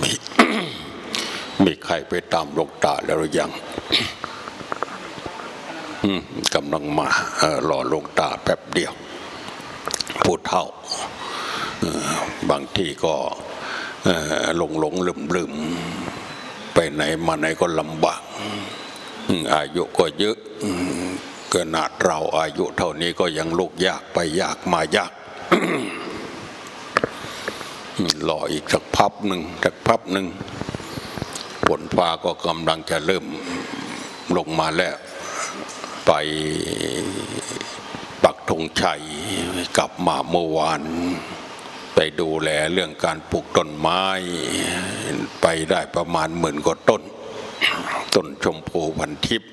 มีมีใครไปตามลวงตาแล้วหรือยังกำลังมาเออรอลงตาแป๊บเดียวพูดเท่าบางทีก็หลงหลงลืมลืมไปไหนมาไหนก็ลำบากอายุก็เยอะขนาดเราอายุเท่านี้ก็ยังลุกยากไปยากมายาก รออีกสักพับหนึ่งสักพับหนึ่งฝนฟ้าก็กำลังจะเริ่มลงมาแล้ว ไปปักธงชัยกลับมาเมื่อวาน ไปดูแลเรื่องการปลูกต้นไม้ ไปได้ประมาณหมื่นกว่าต้น ต้นชมพูพันทิพย์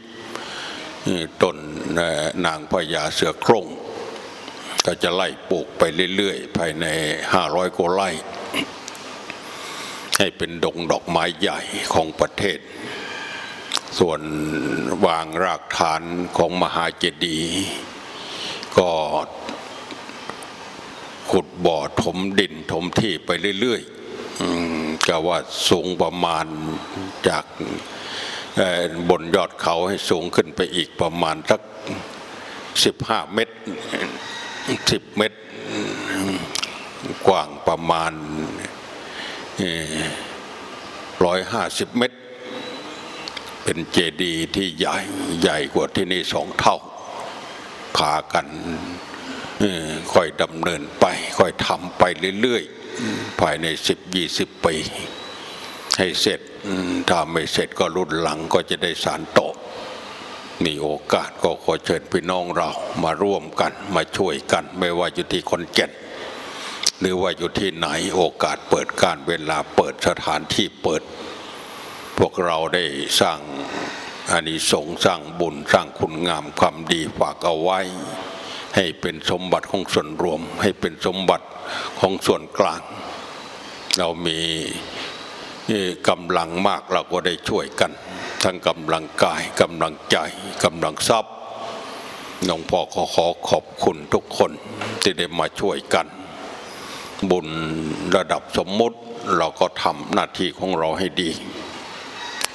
ต้นนางพญาเสือโคร่งก็จะไล่ปลูกไปเรื่อยๆ ภายในห้าร้อยกว่าไร่ ให้เป็นดงดอกไม้ใหญ่ของประเทศ ส่วนวางรากฐานของมหาเจดีย์ก็ขุดบ่อถมดินถมที่ไปเรื่อยๆก็ว่าสูงประมาณจากบนยอดเขาให้สูงขึ้นไปอีกประมาณสักสิบห้าเมตรสิบเมตร กว้างประมาณ ร้อยห้าสิบเมตร เป็นเจดีย์ที่ใหญ่ใหญ่กว่าที่นี่สองเท่าพากันค่อยดำเนินไป ค่อยทำไปเรื่อยๆ ภายในสิบยี่สิบปี ให้เสร็จถ้าไม่เสร็จก็รุ่นหลังก็จะได้สารต่อมีโอกาสก็ขอเชิญพี่น้องเรามาร่วมกันมาช่วยกัน ไม่ว่าอยู่ที่คนแก่น หรือว่าอยู่ที่ไหนโอกาสเปิดการเวลาเปิดสถานที่เปิด พวกเราได้สร้างอานิสงส์สร้างบุญสร้างคุณงามความดีฝากเอาไว้ ให้เป็นสมบัติของส่วนรวม ให้เป็นสมบัติของส่วนกลาง เรามีกำลังมากเราก็ได้ช่วยกัน ทั้งกำลังกายกำลังใจกำลังทรัพย์หลวงพ่อขอขอขอบคุณทุกคนที่ได้มาช่วยกัน บุญระดับสมมุติเราก็ทำหน้าที่ของเราให้ดี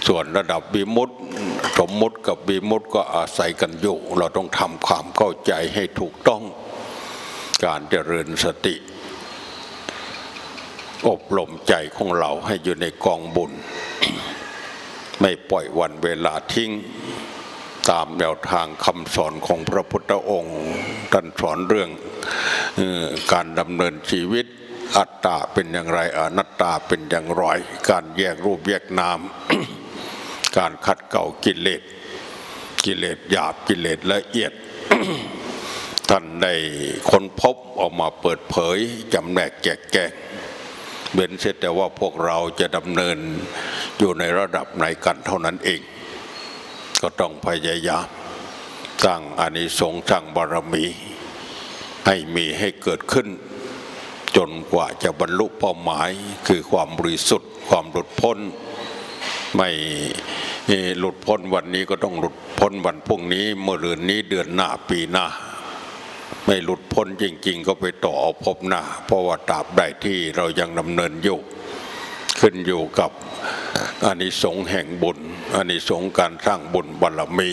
ส่วนระดับบีมุตสมมุติกับบีมุตก็อาศัยกันอยู่ เราต้องทำความเข้าใจให้ถูกต้อง การเจริญสติ อบรมใจของเราให้อยู่ในกองบุญ ไม่ปล่อยวันเวลาทิ้งตามแนวทางคำสอนของพระพุทธองค์ท่านสอนเรื่องออการดำเนินชีวิต อัตตาเป็นอย่างไรอนัตตาเป็นอย่างไร การแยกรูปแยกนาม การคัดเก่ากิเลสกิเลสหยาบกิเลสละเอียด ท่านได้ค้นพบออกมาเปิดเผยจำแนกแจกแจงเว้นเสียแต่ว่าพวกเราจะดำเนินอยู่ในระดับไหนกันเท่านั้นเอง ก็ต้องพยายามสร้างอานิสงส์สร้างบารมี ให้มีให้เกิดขึ้น จนกว่าจะบรรลุเป้าหมายคือความบริสุทธิ์ ความหลุดพ้น ไม่หลุดพ้นวันนี้ก็ต้องหลุดพ้นวันพรุ่งนี้เมื่อเรือนนี้เดือนหน้าปีหน้าไม่หลุดพ้นจริง ๆ ก็ไปต่อพบหน้าเพราะว่าตราบใดที่เรายังดำเนินอยู่ขึ้นอยู่กับอานิสงส์แห่งบุญอานิสงส์การสร้างบุญบารมี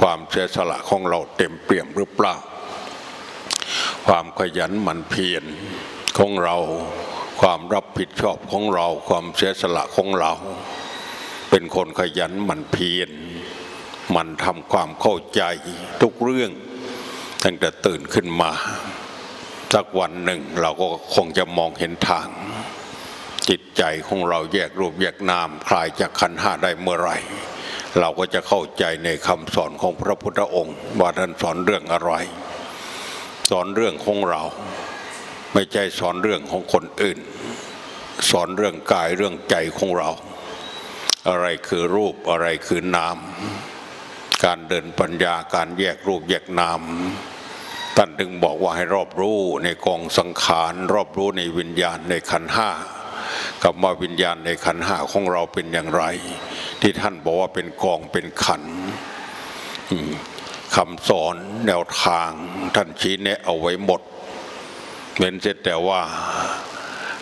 ความเสียสละของเราเต็มเปี่ยมหรือเปล่า ความขยันหมั่นเพียรของเรา ความรับผิดชอบของเรา ความเสียสละของเรา เป็นคนขยันหมั่นเพียรมันทำความเข้าใจทุกเรื่อง ตั้งแต่ตื่นขึ้นมา สักวันหนึ่งเราก็คงจะมองเห็นทาง จิตใจของเราแยกรูปแยกนามคลายจากขันห้าได้เมื่อไหร่ เราก็จะเข้าใจในคำสอนของพระพุทธองค์ว่าท่านสอนเรื่องอะไร สอนเรื่องของเรา ไม่ใช่สอนเรื่องของคนอื่น สอนเรื่องกายเรื่องใจของเรา อะไรคือรูปอะไรคือนาม การเดินปัญญาการแยกรูปแยกนามท่านถึงบอกว่าให้รอบรู้ในกองสังขาร รอบรู้ในวิญญาณในขันห้ากับว่าวิญญาณในขันห้าของเราเป็นอย่างไร ที่ท่านบอกว่าเป็นกองเป็นขันอืม คำสอนแนวทางท่านชี้แนะเอาไว้หมดเว้นเสียแต่ว่า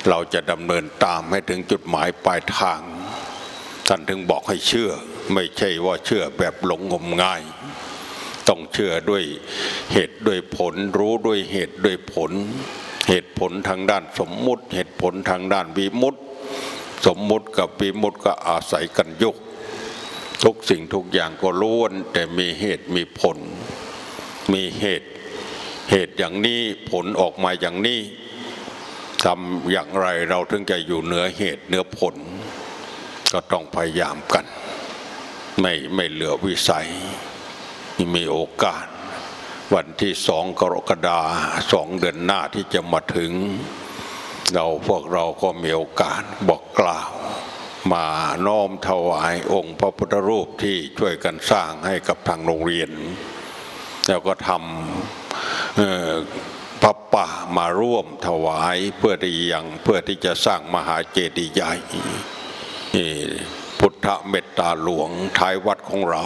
เราจะดำเนินตามให้ถึงจุดหมายปลายทาง ท่านถึงบอกให้เชื่อ ไม่ใช่ว่าเชื่อแบบหลงงมงาย ต้องเชื่อด้วยเหตุด้วยผลรู้ด้วยเหตุด้วยผล เหตุผลทางด้านสมมุติ เหตุผลทางด้านวิมุตติสมมุติกับวิมุตติก็อาศัยกันยก ทุกสิ่งทุกอย่างก็ล้วน แต่มีเหตุมีผล มีเหตุ เหตุอย่างนี้ผลออกมาอย่างนี้ทำอย่างไรเราถึงจะอยู่เหนือเหตุเหนือผล ก็ต้องพยายามกัน ไม่ไม่เหลือวิสัย มีโอกาส วันที่สองกรกฎาสองเดือนหน้าที่จะมาถึง เราพวกเราก็มีโอกาสบอกกล่าว มาน้อมถวายองค์พระพุทธรูปที่ช่วยกันสร้างให้กับทางโรงเรียน แล้วก็ทำพระป่ามาร่วมถวายเพื่อที่ยังเพื่อที่จะสร้างมหาเจดีย์ใหญ่พุทธเมตตาหลวงท้ายวัดของเรา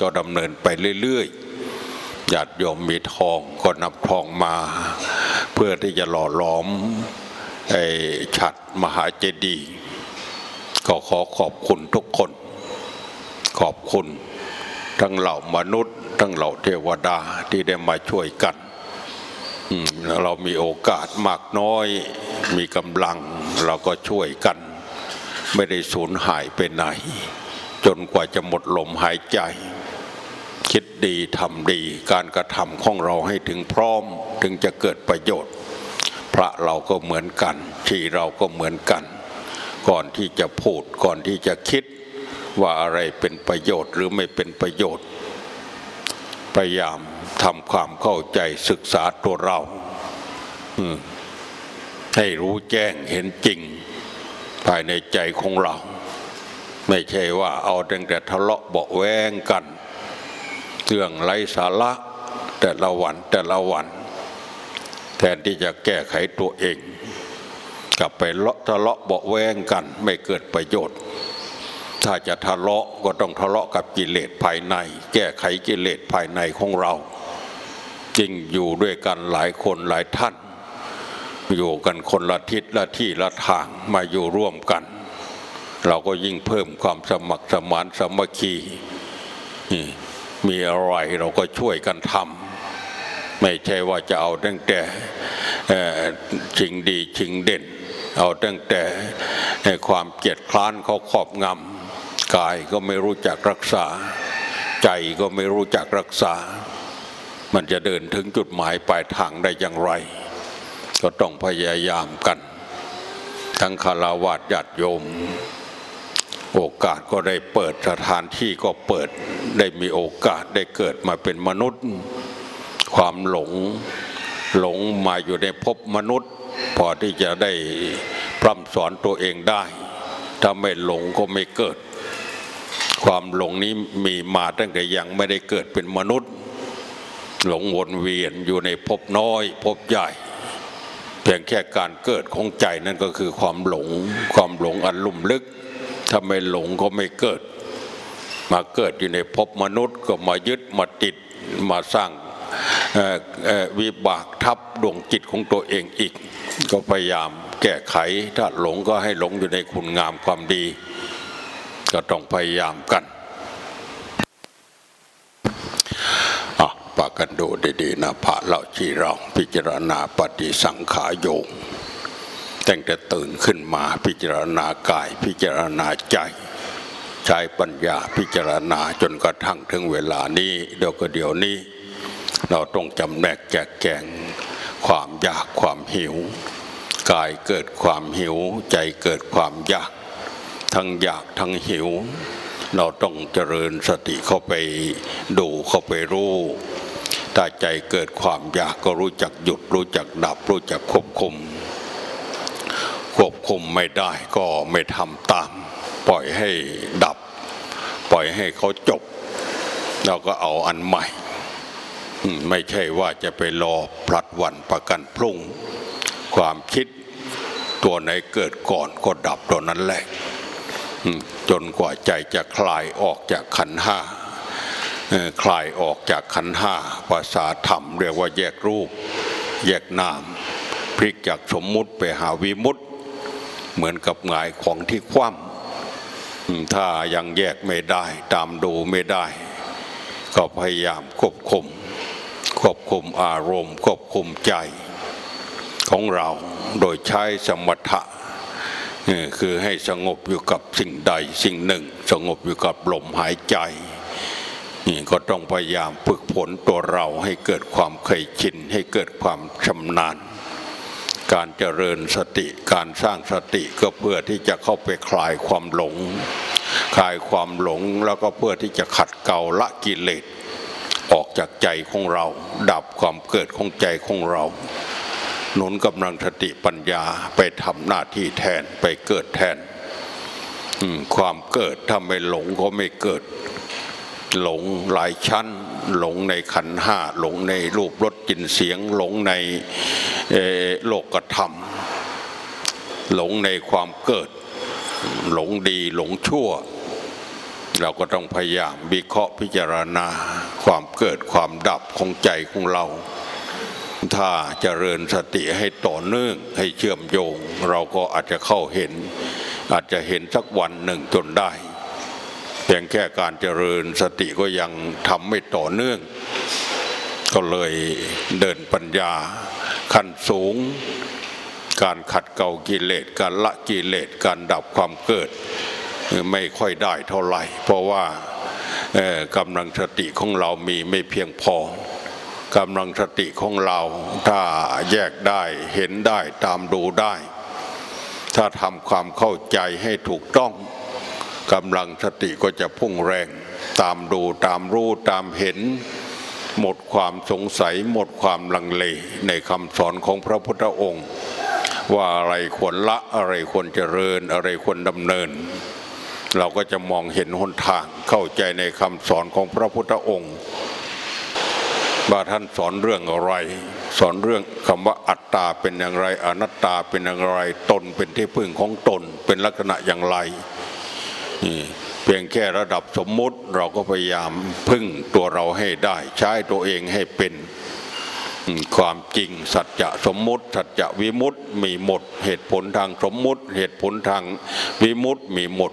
ก็ดำเนินไปเรื่อยๆญาติโยมมีทองก็นำทองมา เพื่อที่จะหล่อหลอมไอ้ฉัดมหาเจดีย์ ก็ขอขอบคุณทุกคน ขอบคุณ ทั้งเหล่ามนุษย์ ทั้งเหล่าเทวดาที่ได้มาช่วยกันเรามีโอกาสมากน้อย มีกำลังเราก็ช่วยกัน ไม่ได้สูญหายไปไหน จนกว่าจะหมดลมหายใจ คิดดีทำดีการกระทำของเราให้ถึงพร้อม ถึงจะเกิดประโยชน์ พระเราก็เหมือนกันที่เราก็เหมือนกัน ก่อนที่จะพูดก่อนที่จะคิดว่าอะไรเป็นประโยชน์หรือไม่เป็นประโยชน์ พยายามทำความเข้าใจศึกษาตัวเราให้รู้แจ้งเห็นจริง ภายในใจของเรา ไม่ใช่ว่าเอาแต่แต่ทะเลาะเบาแวงกัน เรื่องไร้สาระแต่ละวันแต่ละวัน แทนที่จะแก้ไขตัวเอง กลับไปะทะเลาะเบาแวงกันไม่เกิดประโยชน์ ถ้าจะทะเลาะก็ต้องทะเลาะกับกิเลสภายใน แก้ไขกิเลสภายในของเราจริงอยู่ด้วยกันหลายคนหลายท่าน อยู่กันคนละทิศละที่ละทางมาอยู่ร่วมกัน เราก็ยิ่งเพิ่มความสมัครสมานสมัคคีมีอะไรเราก็ช่วยกันทำไม่ใช่ว่าจะเอาตั้งแต่ชิงดีชิงเด่น เอาตั้งแต่ความเกียดคร้านเขาขอบงำกายก็ไม่รู้จักรักษา ใจก็ไม่รู้จักรักษา มันจะเดินถึงจุดหมายปลายทางได้อย่างไร ก็ต้องพยายามกัน ทั้งคารวะญาติโยม โอกาสก็ได้เปิดสถานที่ก็เปิดได้มีโอกาสได้เกิดมาเป็นมนุษย์ ความหลง หลงมาอยู่ในภพมนุษย์ พอที่จะได้พร่ำสอนตัวเองได้ ถ้าไม่หลงก็ไม่เกิด ความหลงนี้มีมาตั้งแต่ยังไม่ได้เกิดเป็นมนุษย์ หลงวนเวียนอยู่ในภพน้อยภพใหญ่เพียงแค่การเกิดของใจนั่นก็คือความหลง ความหลงอันลุ่มลึก ถ้าไม่หลงก็ไม่เกิด มาเกิดอยู่ในภพมนุษย์ก็มายึดมาติดมาสร้าง วิบากทับดวงจิตของตัวเองอีก ก็พยายามแก้ไขถ้าหลงก็ให้หลงอยู่ในคุณงามความดี ก็ต้องพยายามกันปากันดูดีๆนะพระเล่าชีเราพิจารณาปฏิสังขายโยงตั้งแต่ตื่นขึ้นมาพิจารณากายพิจารณาใจใช้ปัญญาพิจารณาจนกระทั่งถึงเวลานี้เดี๋ยวก็เดี๋ยวนี้ เราต้องจำแนกแจกแกงความอยากความหิว กายเกิดความหิว ใจเกิดความอยาก ทั้งอยากทั้งหิว เราต้องเจริญสติเข้าไปดูเข้าไปรู้ถ้าใจเกิดความอยากก็รู้จักหยุด รู้จักดับ รู้จักควบคุม ควบคุมไม่ได้ก็ไม่ทำตาม ปล่อยให้ดับ ปล่อยให้เขาจบ เราก็เอาอันใหม่ ไม่ใช่ว่าจะไปรอพลัดวันประกันพรุ่ง ความคิดตัวไหนเกิดก่อนก็ดับตัวนั้นแหละจนกว่าใจจะคลายออกจากขันห้าคลายออกจากขันห้าภาษาธรรม เรียกว่าแยกรูป แยกนามพลิกจากสมมุติไปหาวิมุติ เหมือนกับหงายของที่คว่ำถ้ายังแยกไม่ได้ ตามดูไม่ได้ ก็พยายามควบคุม ควบคุมอารมณ์ ควบคุมใจของเราโดยใช้สมถะคือให้สงบอยู่กับสิ่งใดสิ่งหนึ่ง สงบอยู่กับลมหายใจนี่ก็ต้องพยายามฝึกฝนตัวเราให้เกิดความเคยชินให้เกิดความชำนาญ การเจริญสติการสร้างสติก็เพื่อที่จะเข้าไปคลายความหลง คลายความหลงแล้วก็เพื่อที่จะขัดเกลาละกิเลส ออกจากใจของเรา ดับความเกิดของใจของเรา หนุนกำลังสติปัญญาไปทำหน้าที่แทนไปเกิดแทนความเกิดถ้าไม่หลงก็ไม่เกิด หลงหลายชั้น หลงในขันห้าหลงในรูปรสกลิ่นเสียง หลงในโลกธรรม หลงในความเกิด หลงดีหลงชั่ว เราก็ต้องพยายามวิเคราะห์พิจารณาความเกิดความดับของใจของเรา ถ้าเจริญสติให้ต่อเนื่องให้เชื่อมโยง เราก็อาจจะเข้าเห็น อาจจะเห็นสักวันหนึ่งจนได้เพียงแค่การเจริญสติก็ยังทำไม่ต่อเนื่อง ก็เลยเดินปัญญาขั้นสูง การขัดเกลากิเลสการละกิเลสการดับความเกิด ไม่ค่อยได้เท่าไหร่ เพราะว่ากำลังสติของเรามีไม่เพียงพอกำลังสติของเราถ้าแยกได้เห็นได้ตามดูได้ ถ้าทำความเข้าใจให้ถูกต้องกำลังสติก็จะพุ่งแรง ตามดูตามรู้ตามเห็น หมดความสงสัยหมดความลังเลในคำสอนของพระพุทธองค์ ว่าอะไรควรละอะไรควรเจริญอะไรควรดำเนิน เราก็จะมองเห็นหนทางเข้าใจในคำสอนของพระพุทธองค์ว่าท่านสอนเรื่องอะไร สอนเรื่องคำว่าอัตตาเป็นอย่างไร อนัตตาเป็นอย่างไร ตนเป็นที่พึ่งของตนเป็นลักษณะอย่างไรนี่เพียงแค่ระดับสมมุติเราก็พยายามพึ่งตัวเราให้ได้ ใช้ตัวเองให้เป็นความจริงสัจจะสมมุติ สัจจะวิมุตติมีหมด เหตุผลทางสมมุติ เหตุผลทางวิมุตติมีหมด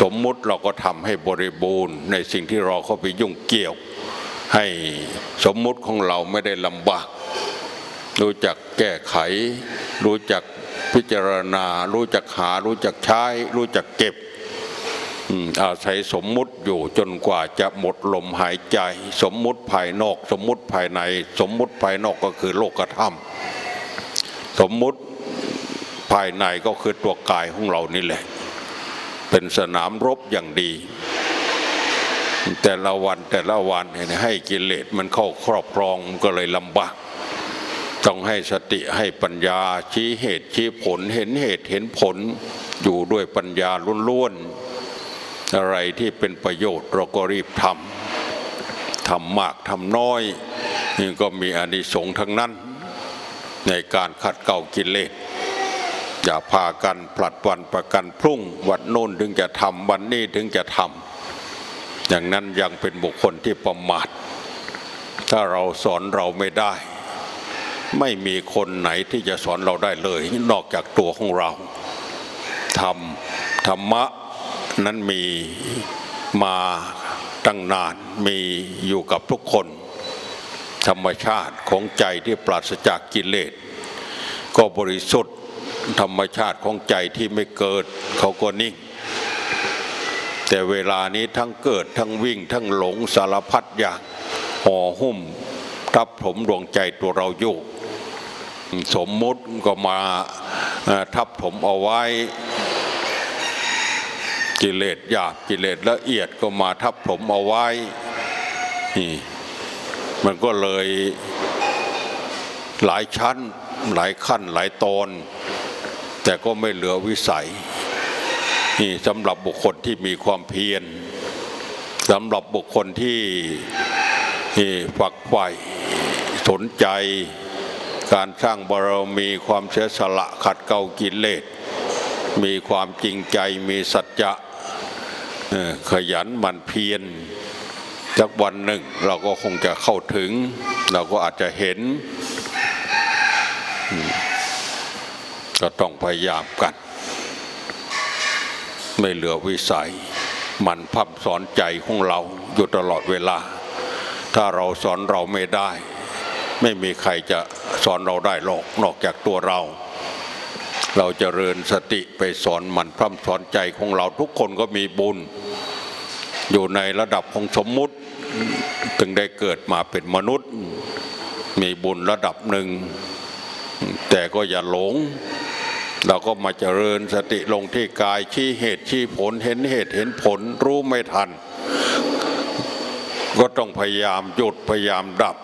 สมมุติเราก็ทำให้บริบูรณ์ ในสิ่งที่เราเข้าไปยุ่งเกี่ยว ให้สมมุติของเราไม่ได้ลำบากรู้จักแก้ไข รู้จักพิจารณา รู้จักหา รู้จักใช้ รู้จักเก็บอาศัยสมมุติอยู่จนกว่าจะหมดลมหายใจ สมมุติภายนอก สมมุติภายใน สมมุติภายนอกก็คือโลกธรรม สมมุติภายในก็คือตัวกายของเรานี่แหละ เป็นสนามรบอย่างดี แต่ละวันแต่ละวันให้กิเลสมันเข้าครอบครองก็เลยลำบากต้องให้สติให้ปัญญาชี้เหตุชี้ผลเห็นเหตุเห็นผลอยู่ด้วยปัญญาล้วนๆอะไรที่เป็นประโยชน์เราก็รีบทำทำมากทำน้อยนี่ก็มีอานิสงส์ทั้งนั้น ในการขัดเกลากิเลส อย่าพากันผลัดวันประกันพรุ่งวันโน้นถึงจะทำวันนี้ถึงจะทำอย่างนั้นยังเป็นบุคคลที่ประมาทถ้าเราสอนเราไม่ได้ ไม่มีคนไหนที่จะสอนเราได้เลย นอกจากตัวของเราธรรมธรรมะนั้นมีมาตั้งนานมีอยู่กับทุกคน ธรรมชาติของใจที่ปราศจากกิเลสก็บริสุทธิ์ ธรรมชาติของใจที่ไม่เกิดเขาก็นิ่ง แต่เวลานี้ทั้งเกิดทั้งวิ่ง ทั้งหลงสารพัดอย่างห่อหุ้มทับผมดวงใจตัวเราอยู่สมมุติก็มาทับผมเอาไว้ กิเลสหยาบกิเลสละเอียดก็มาทับผมเอาไว้นี่มันก็เลยหลายชั้นหลายขั้นหลายตอน แต่ก็ไม่เหลือวิสัยนี่สำหรับบุคคลที่มีความเพียรสำหรับบุคคลที่ที่ฝักใฝ่สนใจ การสร้างบารมีความเสียสละขัดเกลากิเลสมีความจริงใจมีสัจจะขยันหมั่นเพียรสักวันหนึ่งเราก็คงจะเข้าถึง เราก็อาจจะเห็น ก็ต้องพยายามกัน ไม่เหลือวิสัย มันพับสอนใจของเราอยู่ตลอดเวลา ถ้าเราสอนเราไม่ได้ ไม่มีใครจะสอนเราได้หรอกนอกจากตัวเรา เราจเจริญสติไปสอนมันพร่ำสอนใจของเราทุกคนก็มีบุญ อยู่ในระดับของสมมุติถึงได้เกิดมาเป็นมนุษย์ มีบุญระดับหนึ่ง แต่ก็อย่าหลง เราก็มาเจริญสติลงที่กายชี้เหตุชี้ผลเห็นเหตุเห็นผลรู้ไม่ทัน ก็ต้องพยายามหยุดพยายามดับ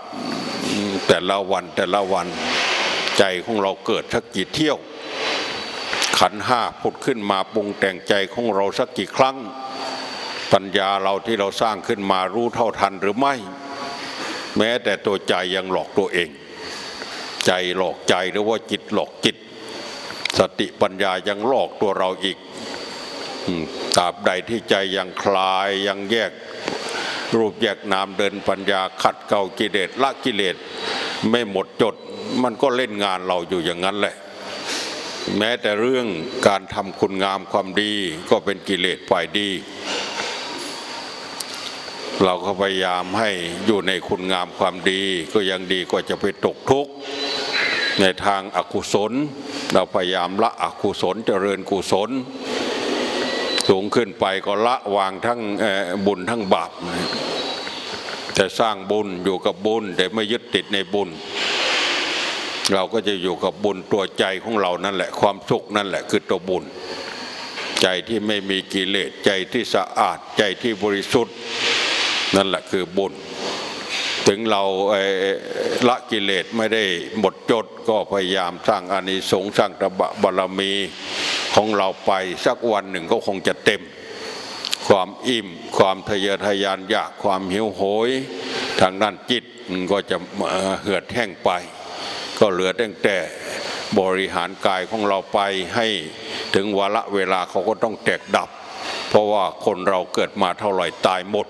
แต่ละวันแต่ละวันใจของเราเกิดสักกี่เที่ยว ขันห้าผุดขึ้นมาปรุงแต่งใจของเราสักกี่ครั้ง ปัญญาเราที่เราสร้างขึ้นมารู้เท่าทันหรือไม่ แม้แต่ตัวใจยังหลอกตัวเอง ใจหลอกใจหรือว่าจิตหลอกจิต สติปัญญายังหลอกตัวเราอีกตราบใดที่ใจยังคลายยังแยกรูปแยกนามเดินปัญญาขัดเก่ากิเลสละกิเลสไม่หมดจด มันก็เล่นงานเราอยู่อย่างนั้นแหละ แม้แต่เรื่องการทำคุณงามความดีก็เป็นกิเลสฝ่ายดี เราก็พยายามให้อยู่ในคุณงามความดี ก็ยังดีกว่าจะไปตกทุกข์ ในทางอากุศล เราพยายามละอกุศลเจริญกุศล สูงขึ้นไปก็ละวางทั้งบุญทั้งบาปแต่สร้างบุญอยู่กับบุญแต่ไม่ยึดติดในบุญ เราก็จะอยู่กับบุญตัวใจของเรานั่นแหละ ความสุขนั่นแหละคือตัวบุญ ใจที่ไม่มีกิเลสใจที่สะอาดใจที่บริสุทธิ์ นั่นแหละคือบุญ ถึงเราละกิเลสไม่ได้หมดจดก็พยายามสร้างอานิสงส์สร้างตบะบารมีของเราไปสักวันหนึ่งก็คงจะเต็ม ความอิ่ม ความทะเยอทะยานอยากความหิวโหย ทางด้านจิตก็จะเหือดแห้งไป ก็เหลือตั้งแต่บริหารกายของเราไปให้ถึงวาระเวลาเขาก็ต้องแตกดับ เพราะว่าคนเราเกิดมาเท่าไหร่ตายหมด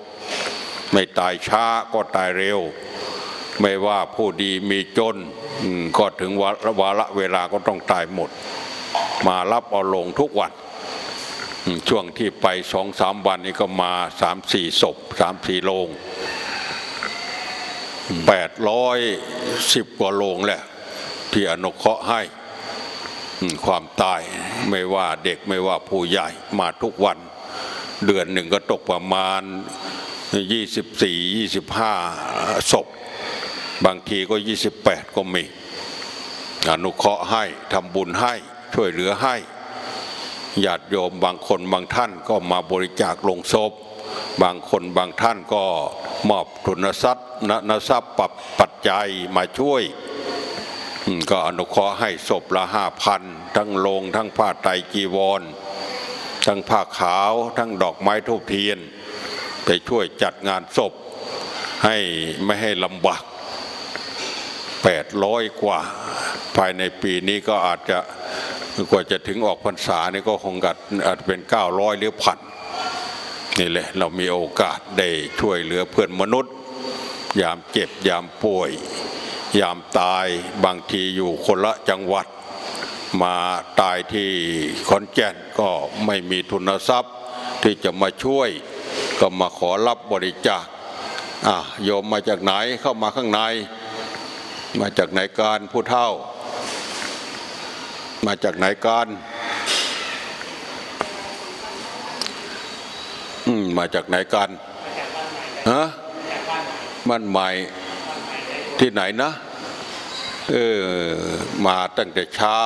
ไม่ตายช้าก็ตายเร็ว ไม่ว่าผู้ดีมีจนก็ถึงวาระเวลาก็ต้องตายหมด มารับเอาลงทุกวันช่วงที่ไปสองสามวันนี้ก็มาสามสี่ศพสามสี่โลงแปดร้อยสิบกว่าโลงแหละที่อนุเคราะห์ให้ความตายไม่ว่าเด็กไม่ว่าผู้ใหญ่มาทุกวัน เดือนหนึ่งก็ตกประมาณ ยี่สิบสี่ยี่สิบห้าศพ บางทีก็ยี่สิบแปดก็มีอนุเคราะห์ให้ทำบุญให้ช่วยเหลือให้ญาติโยมบางคนบางท่านก็มาบริจาคลงศพ บางคนบางท่านก็มอบทุนทรัพย์นทรัพย์ปรับปัจจัยมาช่วย ก็อนุเคราะห์ให้ศพละห้าพันทั้งโลงทั้งผ้าไตรจีวร ทั้งผ้าขาวทั้งดอกไม้ทูบเทียน ไปช่วยจัดงานศพ ให้ไม่ให้ลำบากแปดร้อยกว่า ภายในปีนี้ก็อาจจะกว่าจะถึงออกพรรษานี่ก็คงกัดอาจเป็นเก้าร้อยหรือพันนี่แหละเรามีโอกาสได้ช่วยเหลือเพื่อนมนุษย์ ยามเจ็บยามป่วย ยามตายบางทีอยู่คนละจังหวัด มาตายที่ขอนแก่นก็ไม่มีทุนทรัพย์ที่จะมาช่วย ก็มาขอรับบริจาคอะโยมมาจากไหนเข้ามาข้างใน มาจากไหนการผู้เท่า มาจากไหนกันอืมมาจากไหนกันฮะมันใหม่ที่ไหนนะเออมาตั้งแต่เช้า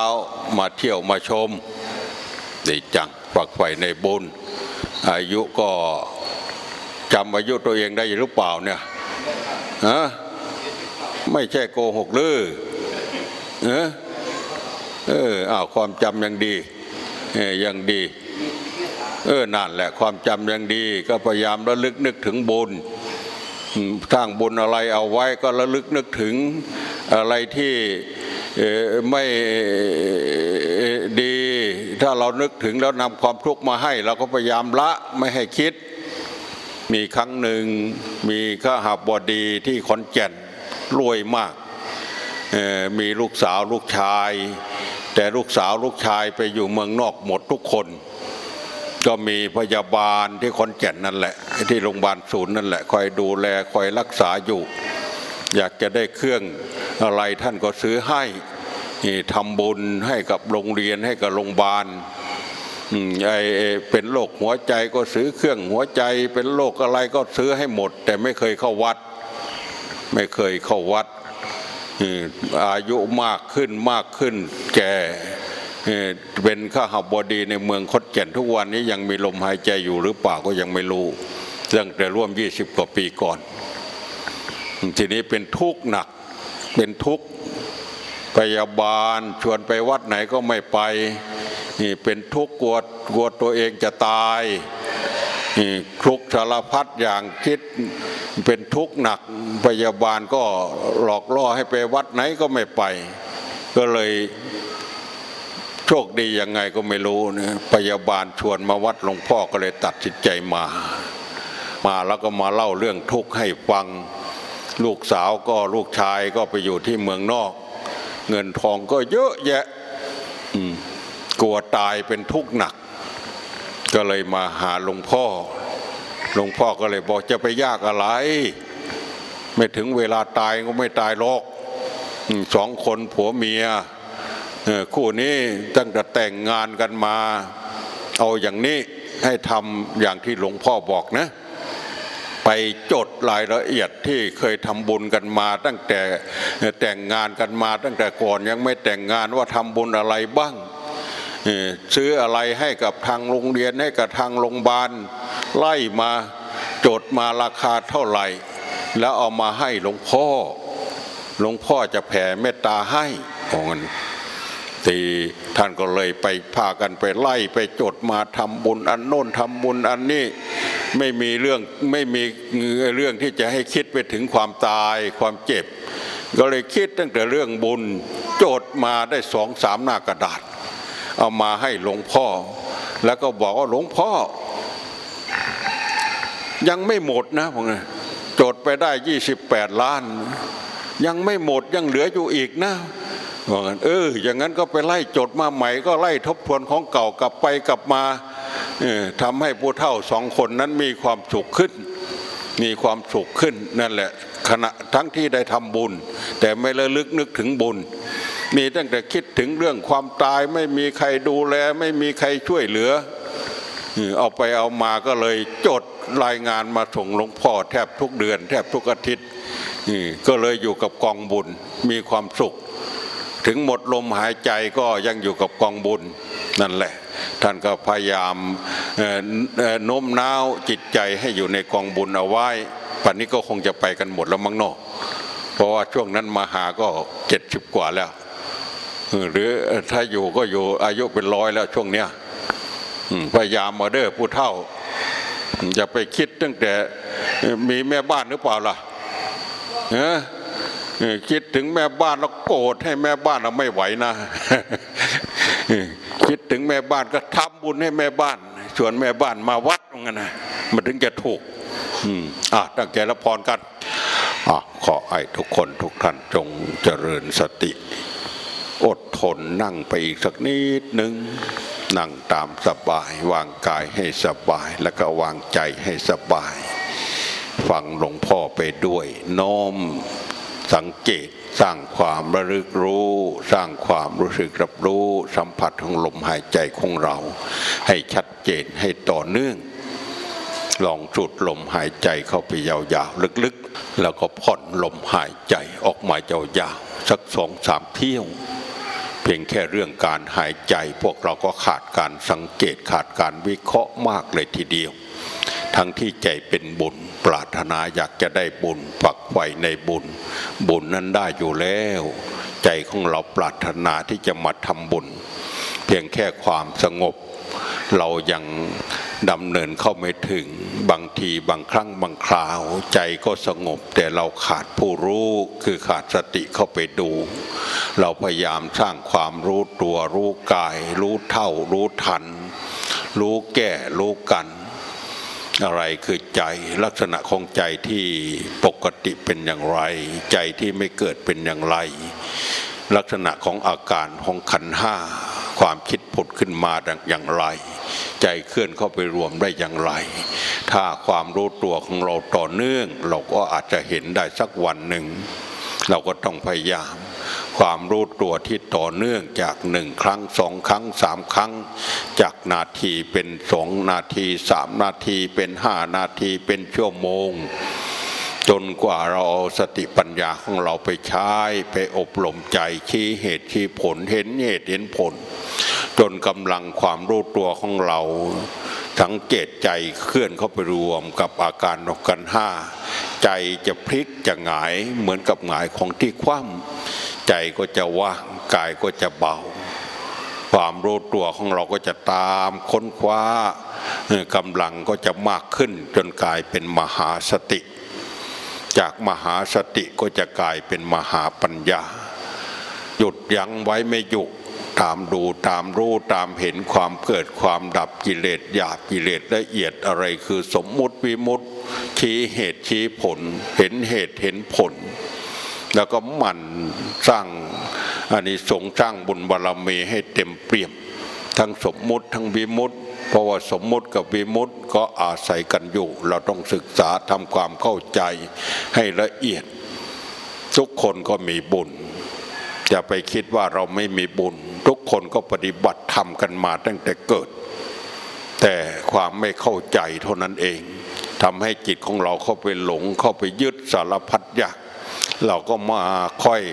มาเที่ยวมาชมดีจังฝักใฝ่ในบุญอายุก็ จำอายุตัวเองได้หรือเปล่าเนี่ยฮะไม่ใช่โกหกหรือเออเอออ้าวความจำยังดีเออยังดี เออนั่นแหละ ความจำยังดี ก็พยายามระลึกนึกถึงบุญสร้างบุญอะไรเอาไว้ก็ระลึกนึกถึงอะไรที่ไม่ดี ถ้าเรานึกถึงแล้วนำความทุกข์มาให้ เราก็พยายามละไม่ให้คิด มีครั้งหนึ่งมีข้าหาบดีที่ขอนแก่นรวยมากมีลูกสาวลูกชายแแต่ลูกสาวลูกชายไปอยู่เมืองนอกหมดทุกคน ก็มีพยาบาลที่คอนแก่นนั่นแหละ ที่โรงพยาบาลศูนย์นั่นแหละคอยดูแลคอยรักษาอยู่ อยากจะได้เครื่องอะไรท่านก็ซื้อให้ทำบุญให้กับโรงเรียนให้กับโรงพยาบาล ไอเป็นโรคหัวใจก็ซื้อเครื่องหัวใจ เป็นโรคอะไรก็ซื้อให้หมด แต่ไม่เคยเข้าวัด ไม่เคยเข้าวัดอายุมากขึ้นมากขึ้นแก่เป็นข้าหบดีในเมืองคดแก่นทุกวันนี้ยังมีลมหายใจอยู่หรือเปล่าก็ยังไม่รู้ตั้งแต่ร่วมยี่สิบกว่าปีก่อน ทีนี้เป็นทุกข์หนักเป็นทุกข์พยาบาลชวนไปวัดไหนก็ไม่ไป นี่เป็นทุกข์กลัวกลัวตัวเองจะตายนี่คลุกสารพัดอย่างคิดเป็นทุกข์หนักพยาบาลก็หลอกล่อให้ไปวัดไหนก็ไม่ไป ก็เลยโชคดียังไงก็ไม่รู้นะพยาบาลชวนมาวัดหลวงพ่อก็เลยตัดสินใจมา มาแล้วก็มาเล่าเรื่องทุกข์ให้ฟัง ลูกสาวก็ลูกชายก็ไปอยู่ที่เมืองนอก เงินทองก็เยอะแยะ อืม กลัวตายเป็นทุกข์หนัก ก็เลยมาหาหลวงพ่อ หลวงพ่อก็เลยบอกจะไปยากอะไร ไม่ถึงเวลาตายก็ไม่ตายหรอกสองคนผัวเมียคู่นี้ตั้งแต่แต่งงานกันมา เอาอย่างนี้ให้ทำอย่างที่หลวงพ่อบอกนะ ไปจดรายละเอียดที่เคยทำบุญกันมา ตั้งแต่แต่งงานกันมา ตั้งแต่ก่อนยังไม่แต่งงานว่าทำบุญอะไรบ้าง ซื้ออะไรให้กับทางโรงเรียนให้กับทางโรงพยาบาลไล่มาจดมาราคาเท่าไหร่ แล้วเอามาให้หลวงพ่อ หลวงพ่อจะแผ่เมตตาให้ของมันทีท่านก็เลยไปพากันไปไล่ไปจดมาทำบุญอันโน้นทำบุญอันนี้ไม่มีเรื่องไม่มีเรื่องที่จะให้คิดไปถึงความตายความเจ็บ ก็เลยคิดตั้งแต่เรื่องบุญ โจทย์มาได้สองสามหน้ากระดาษ เอามาให้หลวงพ่อ แล้วก็บอกว่าหลวงพ่อ ยังไม่หมดนะพวกนี้โจทย์ไปได้ยี่สิบแปดล้าน ยังไม่หมดยังเหลืออยู่อีกนะว่างั้นเอออย่างนั้นก็ไปไล่จดมาใหม่ก็ไล่ทบทวนของเก่ากลับไปกลับมาทำให้ผู้เฒ่าสองคนนั้นมีความสุขขึ้น มีความสุขขึ้นนั่นแหละขณะทั้งที่ได้ทำบุญ แต่ไม่ระลึกนึกถึงบุญ มีตั้งแต่คิดถึงเรื่องความตายไม่มีใครดูแล ไม่มีใครช่วยเหลือเอาไปเอามาก็เลยจดรายงานมาส่งหลวงพ่อแทบทุกเดือน แทบทุกอาทิตย์ก็เลยอยู่กับกองบุญมีความสุข ถึงหมดลมหายใจก็ยังอยู่กับกองบุญนั่นแหละ ท่านก็พยายามโน้มน้าวจิตใจให้อยู่ในกองบุญเอาไว้ปัจนี้ก็คงจะไปกันหมดแล้วมั้งเนาะเพราะว่าช่วงนั้นมาหาก็เจ็ดสิบกว่าแล้ว หรือถ้าอยู่ก็อยู่อายุเป็นร้อยแล้วช่วงเนี้ยพยายามมาเด้อผู้เท่าจะไปคิดตั้งแต่มีแม่บ้านหรือเปล่าล่ะเคิดถึงแม่บ้านแล้วโกรธให้แม่บ้านเราไม่ไหวนะ คิดถึงแม่บ้านก็ทำบุญให้แม่บ้านชวนแม่บ้านมาวัดตรงนั้นนะมันถึงจะถูกอะตั้งใจละพรกันอะขอให้ทุกคนทุกท่านจงเจริญสติ อดทนนั่งไปอีกสักนิดหนึ่งนั่งตามสบาย วางกายให้สบาย แล้วก็วางใจให้สบาย ฟังหลวงพ่อไปด้วยน้อมสังเกตสร้างความระลึกรู้ สร้างความรู้สึกรับรู้สัมผัสของลมหายใจของเรา ให้ชัดเจนให้ต่อเนื่อง ลองสูดลมหายใจเข้าไปยาวๆลึกๆ แล้วก็ผ่อนลมหายใจออกมายาวๆสักสองสามเที่ยว พียงแค่เรื่องการหายใจ พวกเราก็ขาดการสังเกตขาดการวิเคราะห์มากเลยทีเดียว ทั้งที่ใจเป็นบุญ ปรารถนาอยากจะได้บุญฝักไว้ในบุญ บุญนั้นได้อยู่แล้ว ใจของเราปรารถนาที่จะมาทำบุญ เพียงแค่ความสงบ เรายัง ดำเนินเข้าไม่ถึง บางทีบางครั้งบางคราว ใจก็สงบแต่เราขาดผู้รู้คือขาดสติเข้าไปดู เราพยายามสร้างความรู้ตัวรู้กาย รู้เท่า รู้ทัน รู้แก่รู้กัน อะไรคือใจลักษณะของใจที่ปกติเป็นอย่างไร ใจที่ไม่เกิดเป็นอย่างไร ลักษณะของอาการของขันห้าความคิดผุดขึ้นมาอย่างไร ใจเคลื่อนเข้าไปรวมได้อย่างไร ถ้าความรู้ตัวของเราต่อเนื่อง เราก็อาจจะเห็นได้สักวันหนึ่ง เราก็ต้องพยายามความรู้ตัวที่ต่อเนื่องจากหนึ่งครั้งสองครั้งสามครั้ง จากนาทีเป็นสองนาทีสามนาทีเป็นห้านาทีเป็นชั่วโมง จนกว่าเราเอาสติปัญญาของเราไปใช้ไปอบรมใจชี้เหตุชี้ผลเห็นเหตุเห็นผล จนกำลังความรู้ตัวของเราสังเกตใจเคลื่อนเข้าไปรวมกับอาการนกกันห้าใจจะพลิกจะหงายเหมือนกับหงายของที่คว่ำใจก็จะว่างกายก็จะเบา ความรู้ตัวของเราก็จะตามค้นคว้ากำลังก็จะมากขึ้นจนกลายเป็นมหาสติ จากมหาสติก็จะกลายเป็นมหาปัญญา หยุดยั้งไว้ไม่หยุดตามดูตามรู้ตามเห็นความเกิดความดับกิเลสหยาบกิเลสละเอียดอะไรคือสมมุติวิมุตติชี้เหตุชี้ผล เห็นเหตุเห็นผล แล้วก็หมั่นสร้างอันนี้สงส์สร้างบุญบารมีให้เต็มเปี่ยม ทั้งสมมุติทั้งวิมุตติ เพราะว่าสมมุติกับวิมุตติก็อาศัยกันอยู่ เราต้องศึกษาทำความเข้าใจให้ละเอียด ทุกคนก็มีบุญอย่าไปคิดว่าเราไม่มีบุญ ทุกคนก็ปฏิบัติธรรมกันมาตั้งแต่เกิด แต่ความไม่เข้าใจเท่านั้นเองทำให้จิตของเราเข้าไปหลงเข้าไปยึดสารพัดอยากเราก็มาค่อย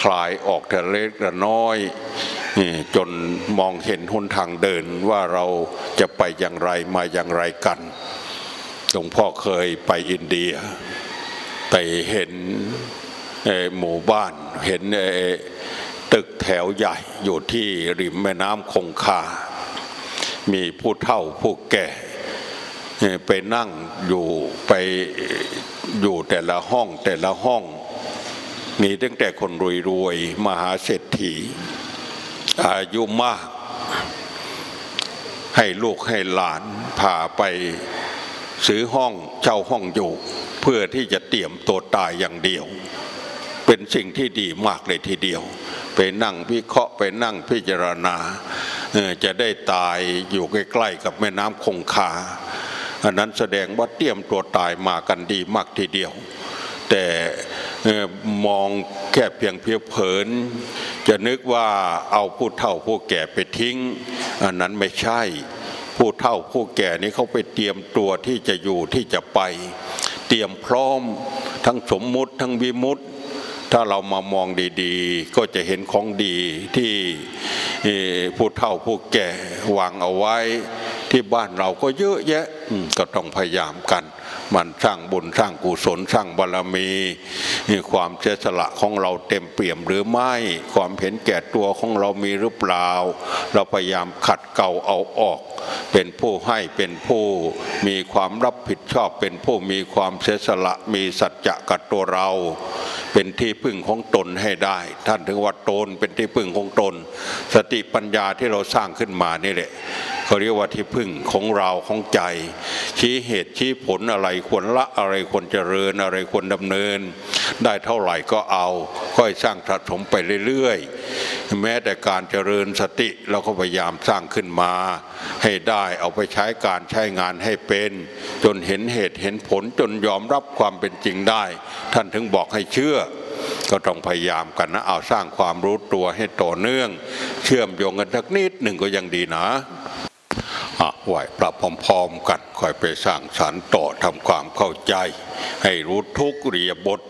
คลายออกแต่เล็กแต่น้อย จนมองเห็นหนทางเดินว่าเราจะไปอย่างไรมาอย่างไรกัน หลวงพ่อเคยไปอินเดีย ไปเห็นหมู่บ้านเห็นตึกแถวใหญ่อยู่ที่ริมแม่น้ำคงคา มีผู้เฒ่าผู้แก่ไปนั่งอยู่ไปอยู่แต่ละห้องแต่ละห้อง มีตั้งแต่คนรวยๆ มหาเศรษฐี อายุมาก ให้ลูกให้หลานพาไปซื้อห้องเช่าห้องอยู่ เพื่อที่จะเตรียมตัวตายอย่างเดียว เป็นสิ่งที่ดีมากเลยทีเดียว ไปนั่งพิเคราะห์ไปนั่งพิจารณาจะได้ตายอยู่ใกล้ๆกับแม่น้ำคงคาอันนั้นแสดงว่าเตรียมตัวตายมากันดีมากทีเดียว แต่มองแค่เพียงเพียเผิน จะนึกว่าเอาผู้เฒ่าผู้แก่ไปทิ้ง อันนั้นไม่ใช่ ผู้เฒ่าผู้แก่นี้เขาไปเตรียมตัวที่จะอยู่ที่จะไป เตรียมพร้อมทั้งสมมุติทั้งวิมุติ ถ้าเรามามองดีๆ ก็จะเห็นของดีที่ผู้เฒ่าผู้แก่วางเอาไว้ที่บ้านเราก็เยอะแยะก็ต้องพยายามกัน มันสร้างบุญสร้างกุศลสร้างบารมี ความเสียสละของเราเต็มเปี่ยมหรือไม่ ความเห็นแก่ตัวของเรามีหรือเปล่า เราพยายามขัดเกลาเอาออก เป็นผู้ให้เป็นผู้มีความรับผิดชอบเป็นผู้มีความเสียสละมีสัจจะกับตัวเรา เป็นที่พึ่งของตนให้ได้ ท่านถึงว่าตนเป็นที่พึ่งของตน สติปัญญาที่เราสร้างขึ้นมานี่แหละเขาเรียกว่าที่พึ่งของเราของใจ ชี้เหตุชี้ผลอะไรควรละอะไรควรเจริญอะไรควรดำเนิน ได้เท่าไหร่ก็เอา ค่อยสร้างสะสมไปเรื่อยๆ แม้แต่การเจริญสติเราก็พยายามสร้างขึ้นมา ให้ได้เอาไปใช้การใช้งานให้เป็น จนเห็นเหตุเห็นผลจนยอมรับความเป็นจริงได้ ท่านถึงบอกให้เชื่อก็ต้องพยายามกันนะเอาสร้างความรู้ตัวให้ต่อเนื่อง เชื่อมโยงกันสักนิดหนึ่งก็ยังดีนะ ไหวปรับพร้อมๆกันคอยไปสร้างสรรค์ต่อทำความเข้าใจ ให้รู้ทุกเรียบท